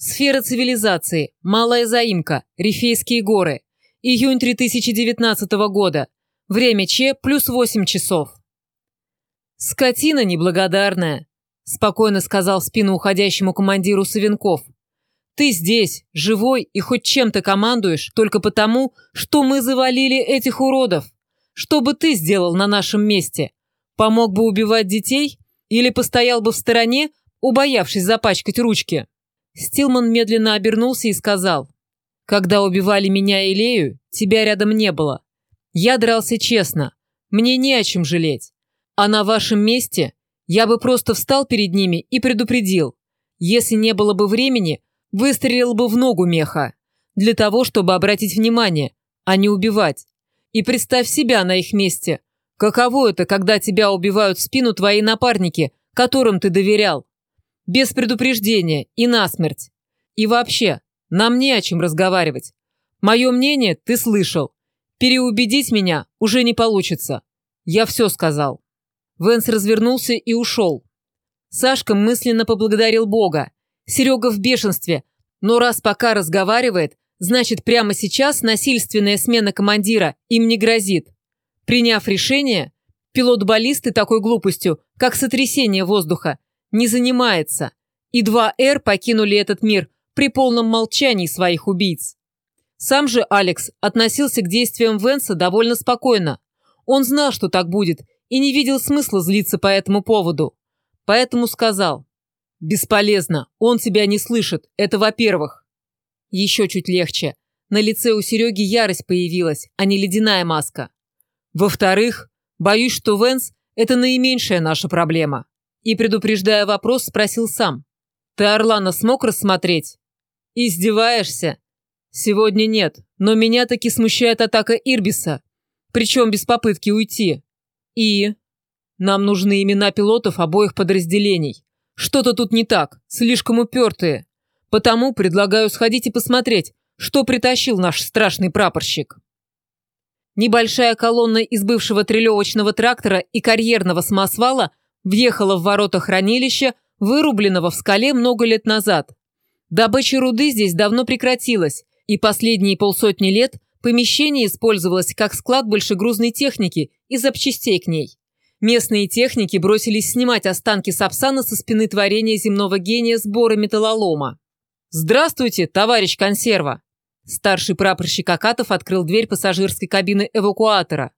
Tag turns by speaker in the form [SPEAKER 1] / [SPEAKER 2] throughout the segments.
[SPEAKER 1] Сфера цивилизации. Малая заимка. Рифейские горы. Июнь 2019 года. Время Ч плюс 8 часов. «Скотина неблагодарная», – спокойно сказал в спину уходящему командиру Савенков. «Ты здесь, живой и хоть чем-то командуешь только потому, что мы завалили этих уродов. Что бы ты сделал на нашем месте? Помог бы убивать детей? Или постоял бы в стороне, убоявшись запачкать ручки?» Стилман медленно обернулся и сказал, «Когда убивали меня и Лею, тебя рядом не было. Я дрался честно. Мне не о чем жалеть. А на вашем месте я бы просто встал перед ними и предупредил. Если не было бы времени, выстрелил бы в ногу меха. Для того, чтобы обратить внимание, а не убивать. И представь себя на их месте. Каково это, когда тебя убивают в спину твои напарники, которым ты доверял? Без предупреждения и насмерть. И вообще, нам не о чем разговаривать. Мое мнение ты слышал. Переубедить меня уже не получится. Я все сказал. Венс развернулся и ушел. Сашка мысленно поблагодарил Бога. Серега в бешенстве, но раз пока разговаривает, значит прямо сейчас насильственная смена командира им не грозит. Приняв решение, пилот баллисты такой глупостью, как сотрясение воздуха, не занимается, и два «Р» покинули этот мир при полном молчании своих убийц. Сам же Алекс относился к действиям Венса довольно спокойно. Он знал, что так будет, и не видел смысла злиться по этому поводу. Поэтому сказал, «Бесполезно, он тебя не слышит, это во-первых». Еще чуть легче. На лице у Сереги ярость появилась, а не ледяная маска. Во-вторых, боюсь, что Венс – это наименьшая наша проблема. И, предупреждая вопрос, спросил сам. «Ты Орлана смог рассмотреть?» «Издеваешься?» «Сегодня нет, но меня таки смущает атака Ирбиса, причем без попытки уйти. И...» «Нам нужны имена пилотов обоих подразделений. Что-то тут не так, слишком упертые. Потому предлагаю сходить и посмотреть, что притащил наш страшный прапорщик». Небольшая колонна из бывшего трелевочного трактора и карьерного самосвала въехала в ворота хранилища, вырубленного в скале много лет назад. Добыча руды здесь давно прекратилась, и последние полсотни лет помещение использовалось как склад большегрузной техники и запчастей к ней. Местные техники бросились снимать останки Сапсана со спины творения земного гения сбора металлолома. «Здравствуйте, товарищ консерва!» Старший прапорщик Акатов открыл дверь пассажирской кабины эвакуатора.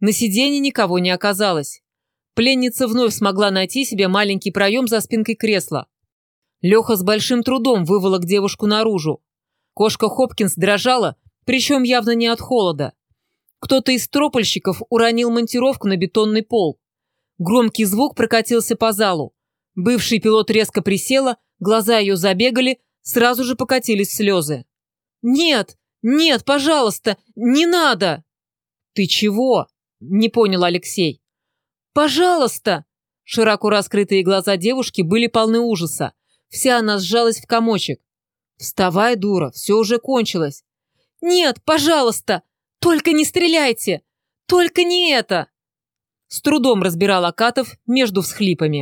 [SPEAKER 1] На сиденье никого не оказалось. Пленница вновь смогла найти себе маленький проем за спинкой кресла. Леха с большим трудом выволок девушку наружу. Кошка Хопкинс дрожала, причем явно не от холода. Кто-то из тропольщиков уронил монтировку на бетонный пол. Громкий звук прокатился по залу. Бывший пилот резко присела, глаза ее забегали, сразу же покатились слезы. «Нет! Нет, пожалуйста! Не надо!» «Ты чего?» – не понял Алексей. «Пожалуйста!» Широко раскрытые глаза девушки были полны ужаса. Вся она сжалась в комочек. «Вставай, дура, все уже кончилось!» «Нет, пожалуйста! Только не стреляйте! Только не это!» С трудом разбирал Акатов между всхлипами.